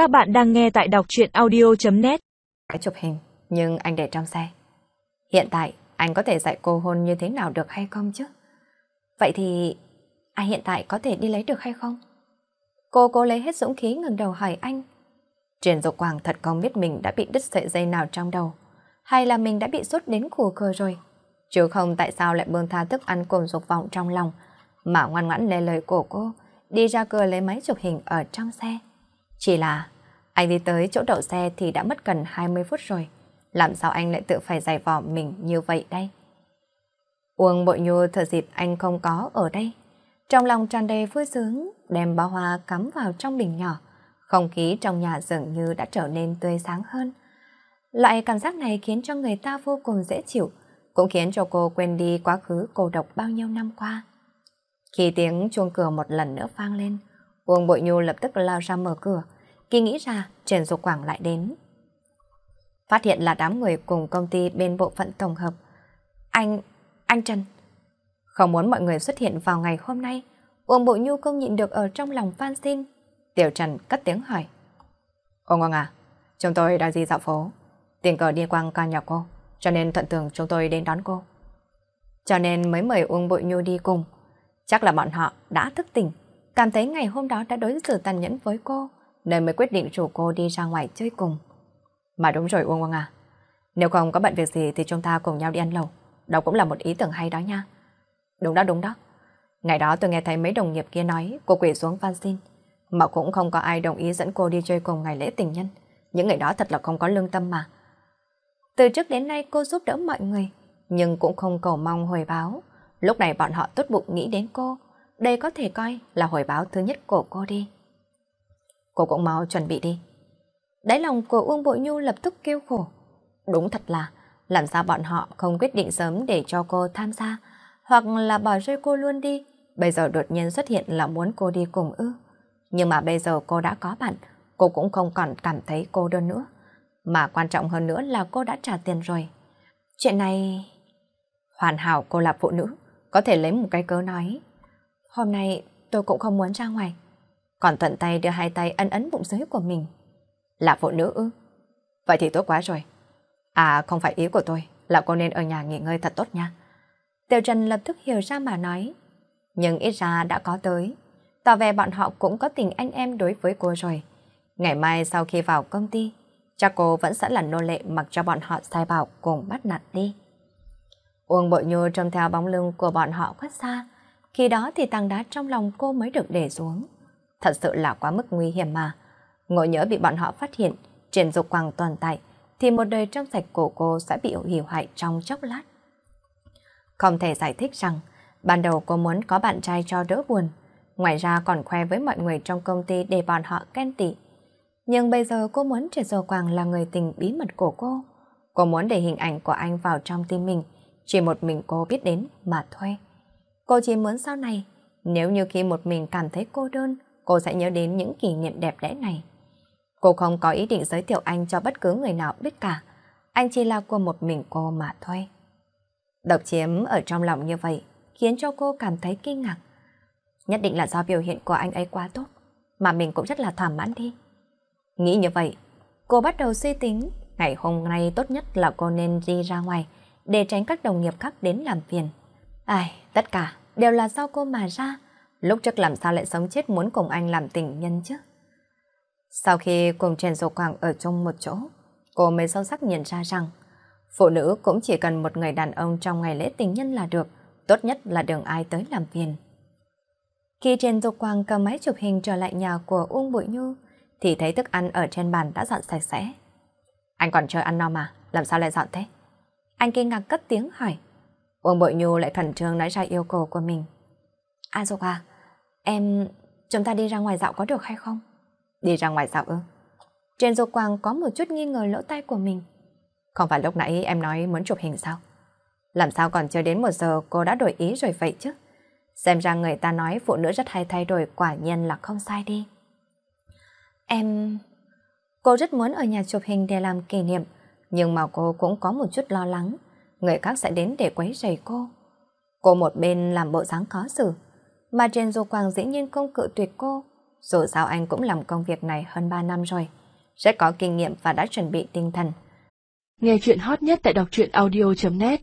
Các bạn đang nghe tại đọc truyện audio.net Chụp hình, nhưng anh để trong xe. Hiện tại, anh có thể dạy cô hôn như thế nào được hay không chứ? Vậy thì, anh hiện tại có thể đi lấy được hay không? Cô cố lấy hết dũng khí ngừng đầu hỏi anh. Truyền dục quảng thật không biết mình đã bị đứt sợi dây nào trong đầu, hay là mình đã bị sốt đến khủ khờ rồi. Chứ không tại sao lại bương tha thức ăn cùng dục vọng trong lòng, mà ngoan ngoãn lê lời của cô, đi ra cửa lấy máy chụp hình ở trong xe. Chỉ là anh đi tới chỗ đậu xe thì đã mất gần 20 phút rồi. Làm sao anh lại tự phải giày vò mình như vậy đây? Uông bội nhu thở dịp anh không có ở đây. Trong lòng tràn đầy vui sướng, đem bó hoa cắm vào trong bình nhỏ. Không khí trong nhà dường như đã trở nên tươi sáng hơn. Loại cảm giác này khiến cho người ta vô cùng dễ chịu, cũng khiến cho cô quên đi quá khứ cô độc bao nhiêu năm qua. Khi tiếng chuông cửa một lần nữa vang lên, Uông Bội Nhu lập tức lao ra mở cửa, khi nghĩ ra Trần Dục Quảng lại đến. Phát hiện là đám người cùng công ty bên bộ phận tổng hợp. Anh, anh Trần. Không muốn mọi người xuất hiện vào ngày hôm nay, Uông Bội Nhu không nhịn được ở trong lòng phan xin. Tiểu Trần cất tiếng hỏi. Ông Ngọc à, chúng tôi đang đi dạo phố, tiền cờ đi quang ca nhà cô, cho nên thuận tưởng chúng tôi đến đón cô. Cho nên mới mời Uông Bội Nhu đi cùng. Chắc là bọn họ đã thức tỉnh, cảm thấy ngày hôm đó đã đối xử tàn nhẫn với cô, nên mới quyết định rủ cô đi ra ngoài chơi cùng. Mà đúng rồi Uông Uông à, nếu không có bận việc gì thì chúng ta cùng nhau đi ăn lẩu, đó cũng là một ý tưởng hay đó nha. Đúng đó, đúng đó. Ngày đó tôi nghe thấy mấy đồng nghiệp kia nói cô quỷ xuống van xin, mà cũng không có ai đồng ý dẫn cô đi chơi cùng ngày lễ tình nhân. Những người đó thật là không có lương tâm mà. Từ trước đến nay cô giúp đỡ mọi người, nhưng cũng không cầu mong hồi báo. Lúc này bọn họ tốt bụng nghĩ đến cô, đây có thể coi là hồi báo thứ nhất của cô đi. Cô cũng mau chuẩn bị đi. Đáy lòng của Uông Bội Nhu lập tức kêu khổ. Đúng thật là, làm sao bọn họ không quyết định sớm để cho cô tham gia, hoặc là bỏ rơi cô luôn đi. Bây giờ đột nhiên xuất hiện là muốn cô đi cùng ư. Nhưng mà bây giờ cô đã có bạn, cô cũng không còn cảm thấy cô đơn nữa. Mà quan trọng hơn nữa là cô đã trả tiền rồi. Chuyện này... Hoàn hảo cô là phụ nữ, có thể lấy một cái cớ nói. Hôm nay tôi cũng không muốn ra ngoài. Còn thuận tay đưa hai tay ấn ấn bụng dưới của mình. Là phụ nữ ư? Vậy thì tốt quá rồi. À không phải ý của tôi, là cô nên ở nhà nghỉ ngơi thật tốt nha. Tiêu Trần lập tức hiểu ra mà nói. Nhưng ít ra đã có tới. Tỏ vẻ bọn họ cũng có tình anh em đối với cô rồi. Ngày mai sau khi vào công ty, chắc cô vẫn sẽ là nô lệ mặc cho bọn họ sai bảo cùng bắt nạt đi. Uông bội nhu trông theo bóng lưng của bọn họ khuất xa. Khi đó thì tàng đá trong lòng cô mới được để xuống. Thật sự là quá mức nguy hiểm mà. Ngộ nhớ bị bọn họ phát hiện, triển dục quang tồn tại, thì một đời trong sạch của cô sẽ bị hủy hoại trong chốc lát. Không thể giải thích rằng, ban đầu cô muốn có bạn trai cho đỡ buồn, ngoài ra còn khoe với mọi người trong công ty để bọn họ khen tị. Nhưng bây giờ cô muốn Triệt Dầu Quang là người tình bí mật của cô. Cô muốn để hình ảnh của anh vào trong tim mình, chỉ một mình cô biết đến mà thôi. Cô chỉ muốn sau này, nếu như khi một mình cảm thấy cô đơn, cô sẽ nhớ đến những kỷ niệm đẹp đẽ này. Cô không có ý định giới thiệu anh cho bất cứ người nào biết cả. Anh chỉ là của một mình cô mà thôi. Độc chiếm ở trong lòng như vậy khiến cho cô cảm thấy kinh ngạc. Nhất định là do biểu hiện của anh ấy quá tốt, mà mình cũng rất là thỏa mãn đi. Nghĩ như vậy, cô bắt đầu suy tính ngày hôm nay tốt nhất là cô nên đi ra ngoài để tránh các đồng nghiệp khác đến làm phiền. Ai, tất cả đều là do cô mà ra. Lúc trước làm sao lại sống chết muốn cùng anh làm tình nhân chứ? Sau khi cùng Trần Dục Quang ở chung một chỗ, cô mới sâu sắc nhận ra rằng phụ nữ cũng chỉ cần một người đàn ông trong ngày lễ tình nhân là được, tốt nhất là đừng ai tới làm phiền. Khi Trần Dục Quang cầm máy chụp hình trở lại nhà của Uông Bụi Nhu, thì thấy thức ăn ở trên bàn đã dọn sạch sẽ. Anh còn chưa ăn no mà, làm sao lại dọn thế? Anh kinh ngạc cất tiếng hỏi. Uông Bội Nhu lại khẩn trương nói ra yêu cầu của mình. A Dục à, em... chúng ta đi ra ngoài dạo có được hay không? Đi ra ngoài dạo ư? Trên Dục Quang có một chút nghi ngờ lỗ tai của mình. Không phải lúc nãy em nói muốn chụp hình sao? Làm sao còn chưa đến một giờ cô đã đổi ý rồi vậy chứ? Xem ra người ta nói phụ nữ rất hay thay đổi quả nhiên là không sai đi. Em... Cô rất muốn ở nhà chụp hình để làm kỷ niệm, nhưng mà cô cũng có một chút lo lắng. Người khác sẽ đến để quấy rầy cô. Cô một bên làm bộ dáng khó xử, mà trên dù quang dĩ nhiên không cự tuyệt cô. Dù sao anh cũng làm công việc này hơn 3 năm rồi, rất có kinh nghiệm và đã chuẩn bị tinh thần. Nghe chuyện hot nhất tại đọc truyện audio.net